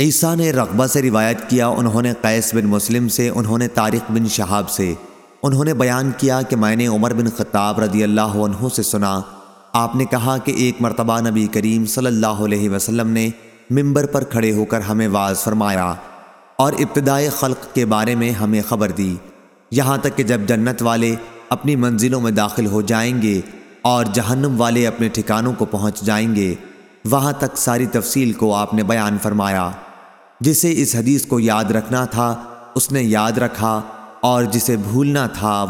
عیسیٰ نے رغبہ سے روایت کیا، انہوں نے قیس بن مسلم سے، انہوں نے طارق بن شہاب سے۔ انہوں نے بیان کیا کہ میں نے عمر بن خطاب رضی اللہ عنہ سے سنا۔ آپ نے کہا کہ ایک مرتبہ نبی کریم صلی اللہ علیہ وسلم نے ممبر پر کھڑے ہو کر ہمیں واز فرمایا اور ابتدائے خلق کے بارے میں ہمیں خبر دی۔ یہاں تک کہ جب جنت والے اپنی منزلوں میں داخل ہو جائیں گے اور جہنم والے اپنے ٹھکانوں کو پہنچ جائیں گے، وہاں تک ساری تفصیل کو آپ نے بیان فرمایا۔ جسے اس حدیث کو یاد رکھنا تھا، اس نے یاد رکھا اور جسے بھولنا تھا